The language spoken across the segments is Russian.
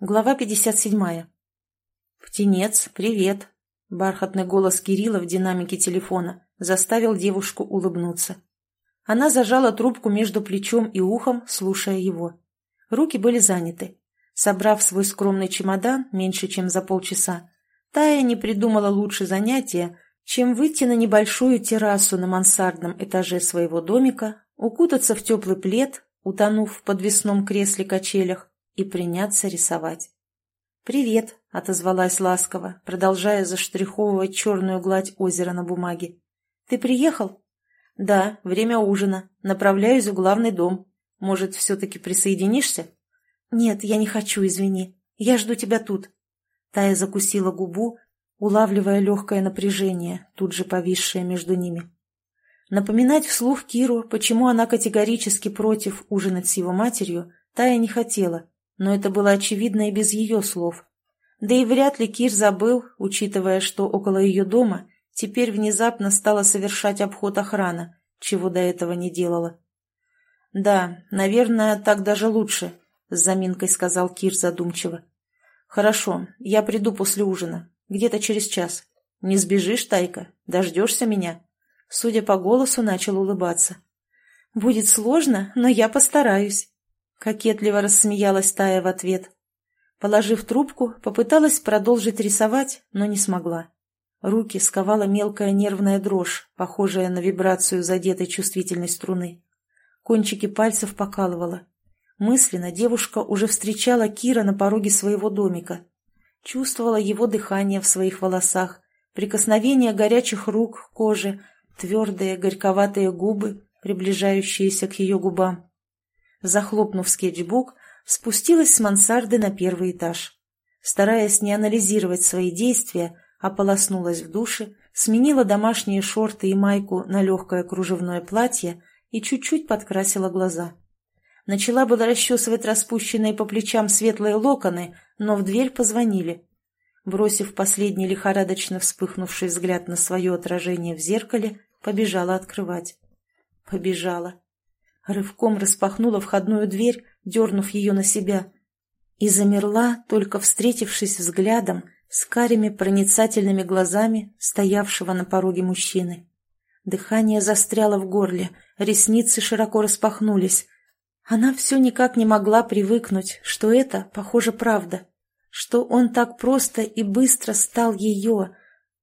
Глава 57. «Птенец, привет!» Бархатный голос Кирилла в динамике телефона заставил девушку улыбнуться. Она зажала трубку между плечом и ухом, слушая его. Руки были заняты. Собрав свой скромный чемодан меньше, чем за полчаса, Тая не придумала лучше занятия, чем выйти на небольшую террасу на мансардном этаже своего домика, укутаться в теплый плед, утонув в подвесном кресле-качелях, и приняться рисовать. «Привет», — отозвалась ласково, продолжая заштриховывать черную гладь озера на бумаге. «Ты приехал?» «Да, время ужина. Направляюсь в главный дом. Может, все-таки присоединишься?» «Нет, я не хочу, извини. Я жду тебя тут». Тая закусила губу, улавливая легкое напряжение, тут же повисшее между ними. Напоминать вслух Киру, почему она категорически против ужинать с его матерью, Тая не хотела, но это было очевидно и без ее слов. Да и вряд ли Кир забыл, учитывая, что около ее дома теперь внезапно стала совершать обход охрана, чего до этого не делала. «Да, наверное, так даже лучше», — с заминкой сказал Кир задумчиво. «Хорошо, я приду после ужина, где-то через час. Не сбежишь, Тайка? Дождешься меня?» Судя по голосу, начал улыбаться. «Будет сложно, но я постараюсь». Кокетливо рассмеялась Тая в ответ. Положив трубку, попыталась продолжить рисовать, но не смогла. Руки сковала мелкая нервная дрожь, похожая на вибрацию задетой чувствительной струны. Кончики пальцев покалывала. Мысленно девушка уже встречала Кира на пороге своего домика. Чувствовала его дыхание в своих волосах, прикосновение горячих рук к коже, твердые горьковатые губы, приближающиеся к ее губам захлопнув скетчбук, спустилась с мансарды на первый этаж. Стараясь не анализировать свои действия, ополоснулась в душе, сменила домашние шорты и майку на легкое кружевное платье и чуть-чуть подкрасила глаза. Начала было расчесывать распущенные по плечам светлые локоны, но в дверь позвонили. Бросив последний лихорадочно вспыхнувший взгляд на свое отражение в зеркале, побежала открывать. Побежала. Рывком распахнула входную дверь, дернув ее на себя, и замерла, только встретившись взглядом с карими проницательными глазами стоявшего на пороге мужчины. Дыхание застряло в горле, ресницы широко распахнулись. Она все никак не могла привыкнуть, что это, похоже, правда, что он так просто и быстро стал ее.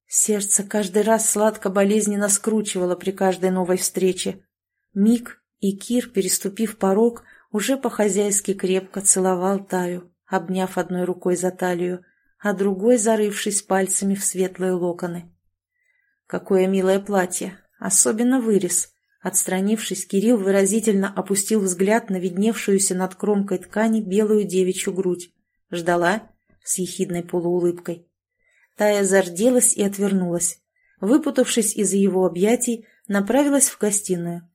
Сердце каждый раз сладко-болезненно скручивало при каждой новой встрече. Миг, и Кир, переступив порог, уже по-хозяйски крепко целовал Таю, обняв одной рукой за талию, а другой зарывшись пальцами в светлые локоны. «Какое милое платье! Особенно вырез!» Отстранившись, Кирилл выразительно опустил взгляд на видневшуюся над кромкой ткани белую девичью грудь. «Ждала?» — с ехидной полуулыбкой. Тая зарделась и отвернулась. Выпутавшись из его объятий, направилась в гостиную.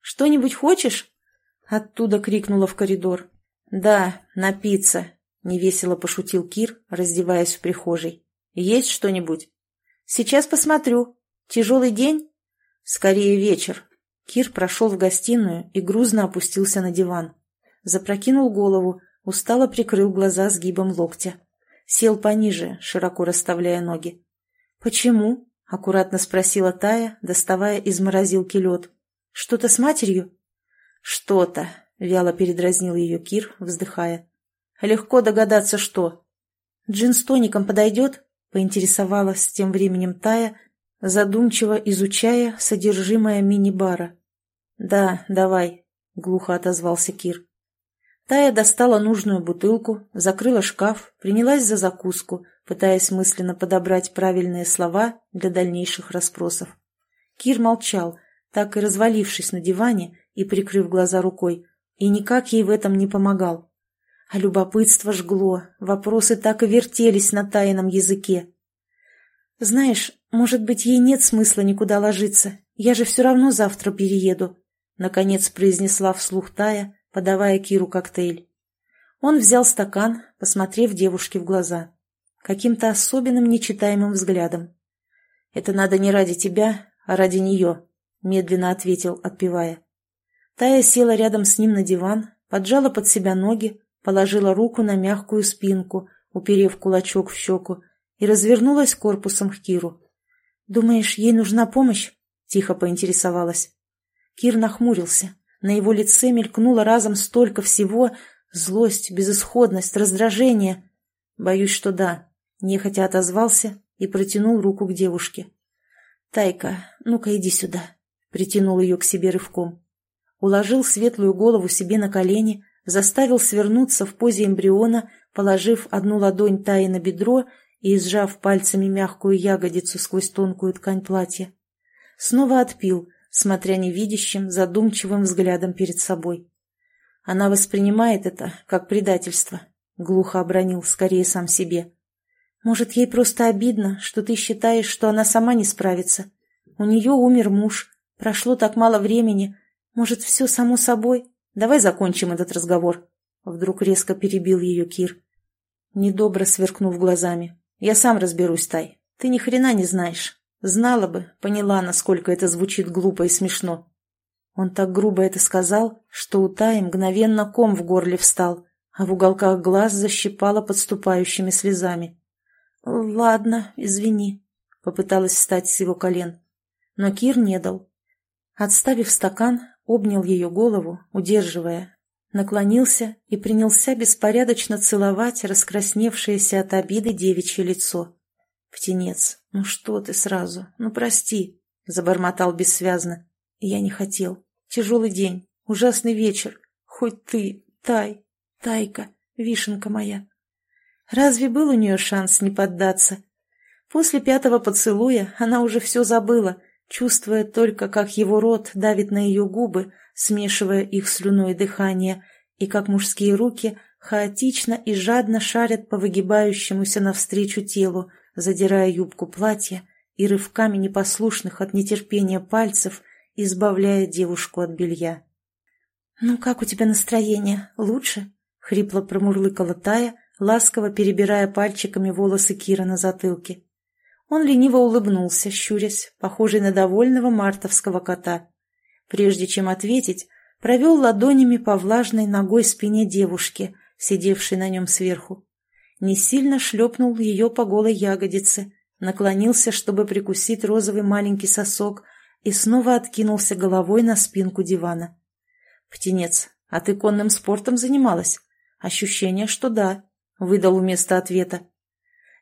Что-нибудь хочешь?» Оттуда крикнула в коридор. «Да, напиться», — невесело пошутил Кир, раздеваясь в прихожей. «Есть что-нибудь?» «Сейчас посмотрю. Тяжелый день?» «Скорее вечер». Кир прошел в гостиную и грузно опустился на диван. Запрокинул голову, устало прикрыл глаза сгибом локтя. Сел пониже, широко расставляя ноги. «Почему?» — аккуратно спросила Тая, доставая из морозилки лед. Что-то с матерью? Что-то, вяло передразнил ее Кир, вздыхая. Легко догадаться, что. Джин с тоником подойдет? Поинтересовалась тем временем Тая, задумчиво изучая содержимое мини-бара. «Да, давай», — глухо отозвался Кир. Тая достала нужную бутылку, закрыла шкаф, принялась за закуску, пытаясь мысленно подобрать правильные слова для дальнейших расспросов. Кир молчал, так и развалившись на диване и прикрыв глаза рукой, и никак ей в этом не помогал. А любопытство жгло, вопросы так и вертелись на тайном языке. «Знаешь, может быть, ей нет смысла никуда ложиться, я же все равно завтра перееду», наконец произнесла вслух Тая, подавая Киру коктейль. Он взял стакан, посмотрев девушке в глаза. Каким-то особенным нечитаемым взглядом. «Это надо не ради тебя, а ради нее», — медленно ответил, отпивая. Тая села рядом с ним на диван, поджала под себя ноги, положила руку на мягкую спинку, уперев кулачок в щеку, и развернулась корпусом к Киру. «Думаешь, ей нужна помощь?» — тихо поинтересовалась. Кир нахмурился. На его лице мелькнуло разом столько всего — злость, безысходность, раздражение. «Боюсь, что да», — нехотя отозвался и протянул руку к девушке. «Тайка, ну-ка иди сюда», — притянул ее к себе рывком. Уложил светлую голову себе на колени, заставил свернуться в позе эмбриона, положив одну ладонь Таи на бедро и сжав пальцами мягкую ягодицу сквозь тонкую ткань платья. Снова отпил, смотря невидящим, задумчивым взглядом перед собой. Она воспринимает это как предательство, глухо обронил скорее сам себе. Может, ей просто обидно, что ты считаешь, что она сама не справится. У нее умер муж, прошло так мало времени. Может, все само собой? Давай закончим этот разговор. Вдруг резко перебил ее Кир. Недобро сверкнув глазами. Я сам разберусь, Тай. Ты ни хрена не знаешь. Знала бы, поняла, насколько это звучит глупо и смешно. Он так грубо это сказал, что у Таи мгновенно ком в горле встал, а в уголках глаз защипало подступающими слезами. «Ладно, извини», — попыталась встать с его колен. Но Кир не дал. Отставив стакан, обнял ее голову, удерживая, наклонился и принялся беспорядочно целовать раскрасневшееся от обиды девичье лицо. «Птенец, ну что ты сразу? Ну прости!» — забормотал бессвязно. «Я не хотел. Тяжелый день, ужасный вечер. Хоть ты, Тай, Тайка, вишенка моя». Разве был у нее шанс не поддаться? После пятого поцелуя она уже все забыла, чувствуя только, как его рот давит на ее губы, смешивая их слюной дыхание, и как мужские руки хаотично и жадно шарят по выгибающемуся навстречу телу, задирая юбку платья и рывками непослушных от нетерпения пальцев, избавляя девушку от белья. «Ну как у тебя настроение? Лучше?» — хрипло промурлыкала Тая, ласково перебирая пальчиками волосы Кира на затылке. Он лениво улыбнулся, щурясь, похожий на довольного мартовского кота. Прежде чем ответить, провел ладонями по влажной ногой спине девушки, сидевшей на нем сверху. Не сильно шлепнул ее по голой ягодице, наклонился, чтобы прикусить розовый маленький сосок, и снова откинулся головой на спинку дивана. «Птенец, а ты конным спортом занималась?» «Ощущение, что да», — выдал вместо ответа.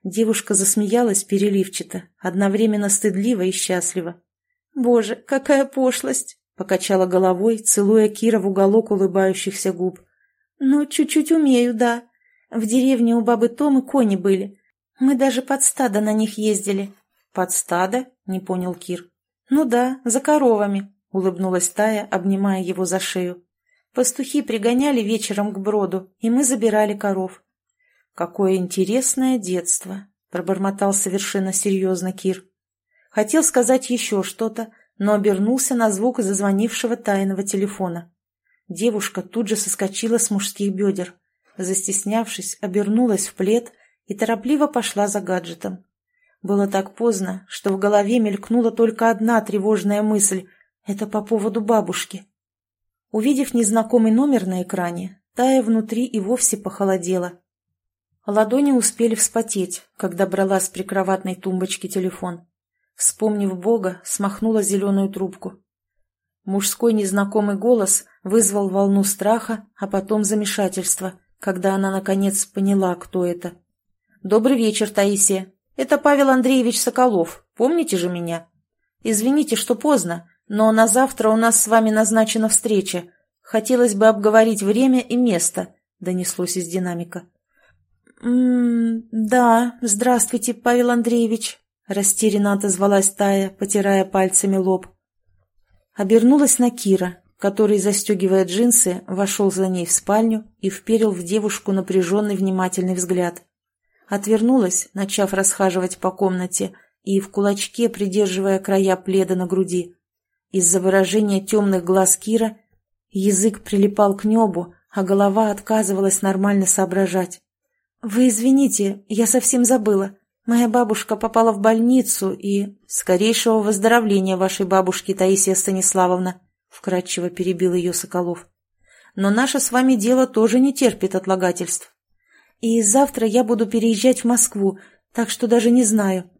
Девушка засмеялась переливчато, одновременно стыдливо и счастливо. «Боже, какая пошлость!» Покачала головой, целуя Кира в уголок улыбающихся губ. «Ну, чуть-чуть умею, да. В деревне у бабы Томы кони были. Мы даже под стадо на них ездили». «Под стадо?» — не понял Кир. «Ну да, за коровами», — улыбнулась Тая, обнимая его за шею. «Пастухи пригоняли вечером к броду, и мы забирали коров». «Какое интересное детство!» — пробормотал совершенно серьезно Кир. Хотел сказать еще что-то, но обернулся на звук зазвонившего тайного телефона. Девушка тут же соскочила с мужских бедер. Застеснявшись, обернулась в плед и торопливо пошла за гаджетом. Было так поздно, что в голове мелькнула только одна тревожная мысль — это по поводу бабушки. Увидев незнакомый номер на экране, Тая внутри и вовсе похолодела. Ладони успели вспотеть, когда брала с прикроватной тумбочки телефон. Вспомнив Бога, смахнула зеленую трубку. Мужской незнакомый голос вызвал волну страха, а потом замешательства, когда она, наконец, поняла, кто это. «Добрый вечер, Таисия. Это Павел Андреевич Соколов. Помните же меня? Извините, что поздно, но на завтра у нас с вами назначена встреча. Хотелось бы обговорить время и место», — донеслось из динамика. «М -м «Да, здравствуйте, Павел Андреевич», Растерянно отозвалась Тая, потирая пальцами лоб. Обернулась на Кира, который, застегивая джинсы, вошел за ней в спальню и вперил в девушку напряженный внимательный взгляд. Отвернулась, начав расхаживать по комнате и в кулачке придерживая края пледа на груди. Из-за выражения темных глаз Кира язык прилипал к небу, а голова отказывалась нормально соображать. «Вы извините, я совсем забыла. Моя бабушка попала в больницу и... Скорейшего выздоровления вашей бабушки, Таисия Станиславовна, вкратчиво перебил ее Соколов. но наше с вами дело тоже не терпит отлагательств. И завтра я буду переезжать в Москву, так что даже не знаю.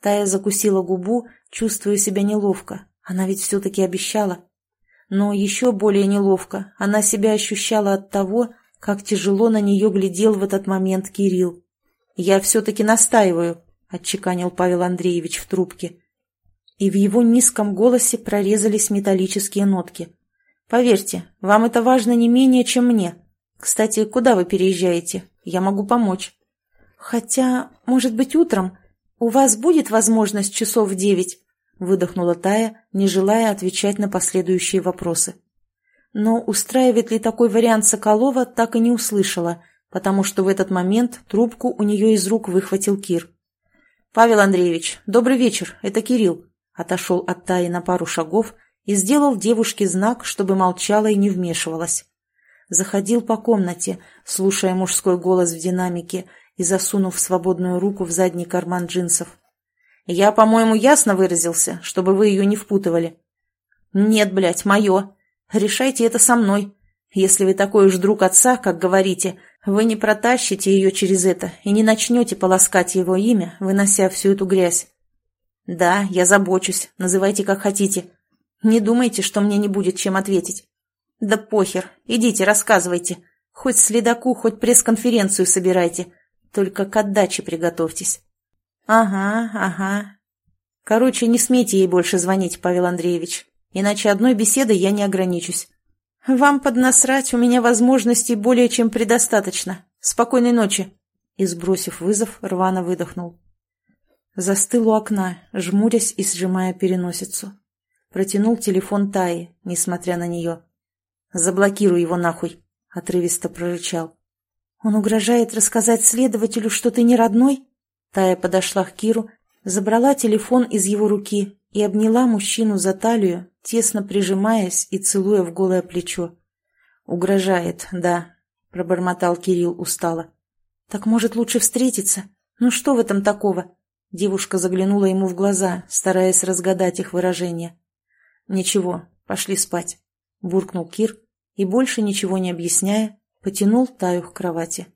Тая закусила губу, чувствуя себя неловко. Она ведь все-таки обещала. Но еще более неловко она себя ощущала от того, как тяжело на нее глядел в этот момент Кирилл. «Я все-таки настаиваю», — отчеканил Павел Андреевич в трубке. И в его низком голосе прорезались металлические нотки. «Поверьте, вам это важно не менее, чем мне. Кстати, куда вы переезжаете? Я могу помочь». «Хотя, может быть, утром? У вас будет возможность часов в девять?» — выдохнула Тая, не желая отвечать на последующие вопросы. Но устраивает ли такой вариант Соколова, так и не услышала, потому что в этот момент трубку у нее из рук выхватил Кир. «Павел Андреевич, добрый вечер, это Кирилл», — отошел от Таи на пару шагов и сделал девушке знак, чтобы молчала и не вмешивалась. Заходил по комнате, слушая мужской голос в динамике и засунув свободную руку в задний карман джинсов. Я, по-моему, ясно выразился, чтобы вы ее не впутывали. Нет, блядь, мое. Решайте это со мной. Если вы такой уж друг отца, как говорите, вы не протащите ее через это и не начнете полоскать его имя, вынося всю эту грязь. Да, я забочусь, называйте как хотите. Не думайте, что мне не будет чем ответить. Да похер, идите, рассказывайте. Хоть следаку, хоть пресс-конференцию собирайте. Только к отдаче приготовьтесь. «Ага, ага. Короче, не смейте ей больше звонить, Павел Андреевич, иначе одной беседой я не ограничусь. Вам поднасрать у меня возможностей более чем предостаточно. Спокойной ночи!» И, сбросив вызов, рвано выдохнул. Застыл у окна, жмурясь и сжимая переносицу. Протянул телефон Таи, несмотря на нее. «Заблокируй его нахуй!» — отрывисто прорычал. «Он угрожает рассказать следователю, что ты не родной?» Тая подошла к Киру, забрала телефон из его руки и обняла мужчину за талию, тесно прижимаясь и целуя в голое плечо. «Угрожает, да», — пробормотал Кирилл устало. «Так, может, лучше встретиться? Ну что в этом такого?» Девушка заглянула ему в глаза, стараясь разгадать их выражение. «Ничего, пошли спать», — буркнул Кир и, больше ничего не объясняя, потянул Таю к кровати.